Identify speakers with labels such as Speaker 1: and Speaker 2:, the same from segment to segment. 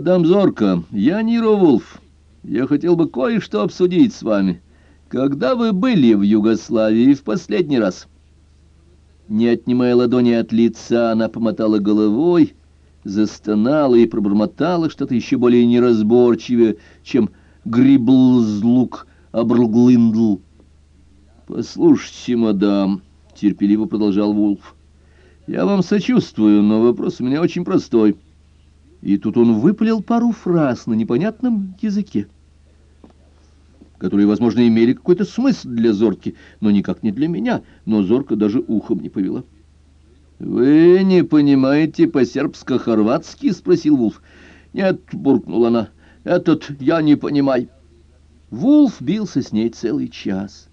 Speaker 1: «Мадам Зорка, я Ниро Вулф. Я хотел бы кое-что обсудить с вами. Когда вы были в Югославии в последний раз?» Не отнимая ладони от лица, она помотала головой, застонала и пробормотала что-то еще более неразборчивое, чем гриблзлук абрглиндл. «Послушайте, мадам», — терпеливо продолжал Вулф, — «я вам сочувствую, но вопрос у меня очень простой». И тут он выпалил пару фраз на непонятном языке, которые, возможно, имели какой-то смысл для Зорки, но никак не для меня, но Зорка даже ухом не повела. «Вы не понимаете по-сербско-хорватски?» — спросил Вулф. «Нет», — буркнула она, — «этот я не понимаю». Вулф бился с ней целый час.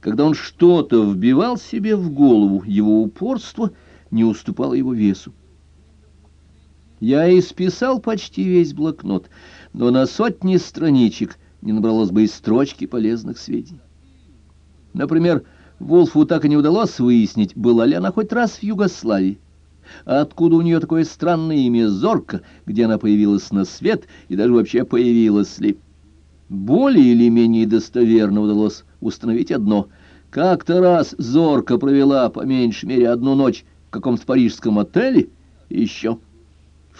Speaker 1: Когда он что-то вбивал себе в голову, его упорство не уступало его весу. Я исписал почти весь блокнот, но на сотни страничек не набралось бы и строчки полезных сведений. Например, Волфу так и не удалось выяснить, была ли она хоть раз в Югославии. А откуда у нее такое странное имя Зорка, где она появилась на свет и даже вообще появилась ли. Более или менее достоверно удалось установить одно. Как-то раз Зорка провела по меньшей мере одну ночь в каком-то парижском отеле и еще...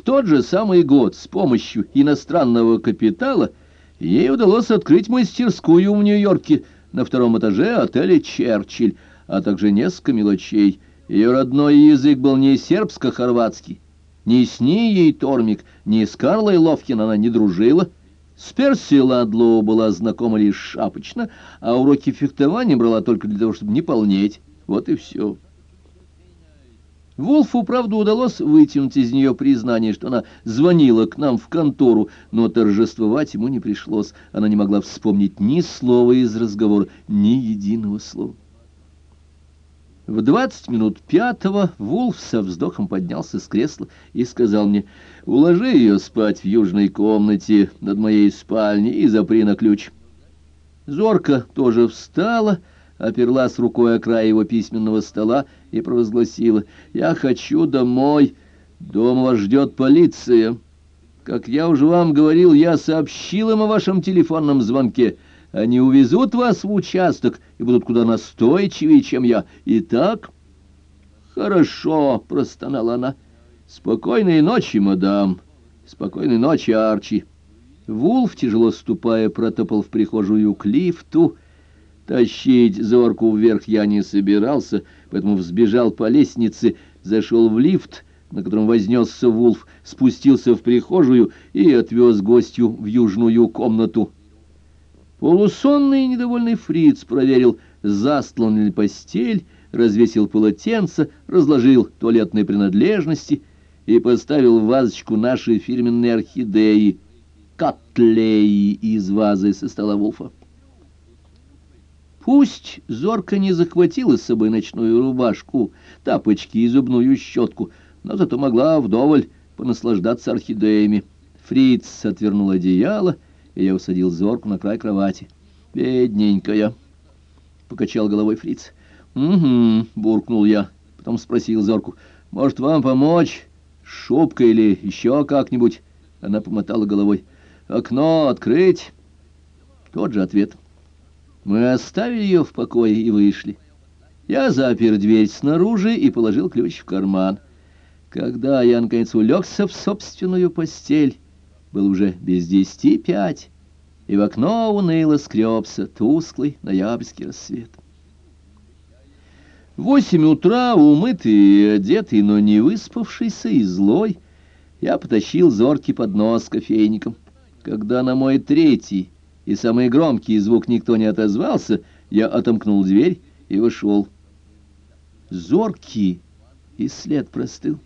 Speaker 1: В тот же самый год с помощью иностранного капитала ей удалось открыть мастерскую в Нью-Йорке на втором этаже отеля «Черчилль», а также несколько мелочей. Ее родной язык был не сербско-хорватский. Ни с Нией Тормик, ни с Карлой Ловкин она не дружила. С Перси Ладлоу была знакома лишь шапочно, а уроки фехтования брала только для того, чтобы не полнеть. Вот и все. Волфу, правда, удалось вытянуть из нее признание, что она звонила к нам в контору, но торжествовать ему не пришлось. Она не могла вспомнить ни слова из разговора, ни единого слова. В двадцать минут пятого Вулф со вздохом поднялся с кресла и сказал мне, «Уложи ее спать в южной комнате над моей спальней и запри на ключ». Зорка тоже встала, оперлась рукой о край его письменного стола и провозгласила, «Я хочу домой, дома вас ждет полиция. Как я уже вам говорил, я сообщил им о вашем телефонном звонке. Они увезут вас в участок и будут куда настойчивее, чем я. Итак...» «Хорошо», — простонала она. «Спокойной ночи, мадам. Спокойной ночи, Арчи». Вулф, тяжело ступая, протопал в прихожую к лифту, — Тащить зорку вверх я не собирался, поэтому взбежал по лестнице, зашел в лифт, на котором вознесся Вулф, спустился в прихожую и отвез гостю в южную комнату. Полусонный и недовольный фриц проверил, застлан ли постель, развесил полотенце, разложил туалетные принадлежности и поставил в вазочку наши фирменные орхидеи, котлеи из вазы со стола Вулфа. Пусть Зорка не захватила с собой ночную рубашку, тапочки и зубную щетку, но зато могла вдоволь понаслаждаться орхидеями. Фриц отвернул одеяло, и я усадил Зорку на край кровати. «Бедненькая!» — покачал головой Фриц. «Угу», — буркнул я. Потом спросил Зорку. «Может, вам помочь? Шубка или еще как-нибудь?» Она помотала головой. «Окно открыть?» Тот же ответ. Мы оставили ее в покое и вышли. Я запер дверь снаружи и положил ключ в карман. Когда я, наконец, улегся в собственную постель, был уже без десяти пять, и в окно уныло скребся тусклый ноябрьский рассвет. В восемь утра, умытый и одетый, но не выспавшийся и злой, я потащил зоркий поднос с кофейником. Когда на мой третий и самый громкий звук никто не отозвался, я отомкнул дверь и вошел. Зоркий, и след простыл.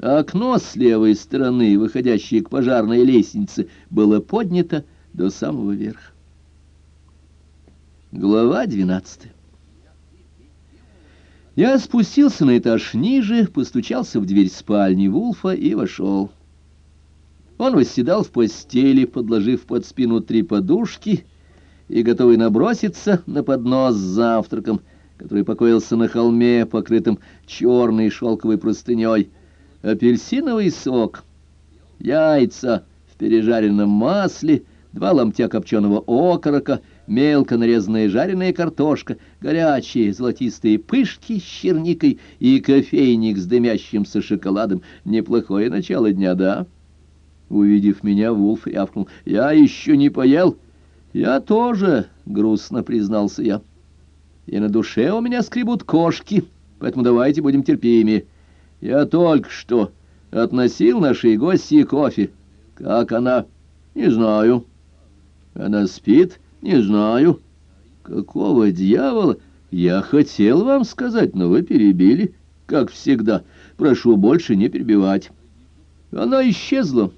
Speaker 1: окно с левой стороны, выходящее к пожарной лестнице, было поднято до самого верха. Глава двенадцатая. Я спустился на этаж ниже, постучался в дверь спальни Вулфа и вошел. Он восседал в постели, подложив под спину три подушки и готовый наброситься на поднос с завтраком, который покоился на холме, покрытым черной шелковой простыней. Апельсиновый сок, яйца в пережаренном масле, два ломтя копченого окорока, мелко нарезанная жареная картошка, горячие золотистые пышки с черникой и кофейник с дымящимся шоколадом. Неплохое начало дня, да? Увидев меня, Вулф рявкнул. «Я еще не поел?» «Я тоже», — грустно признался я. «И на душе у меня скребут кошки, поэтому давайте будем терпимее. Я только что относил нашей гости кофе. Как она? Не знаю. Она спит? Не знаю. Какого дьявола? Я хотел вам сказать, но вы перебили, как всегда. Прошу больше не перебивать. Она исчезла».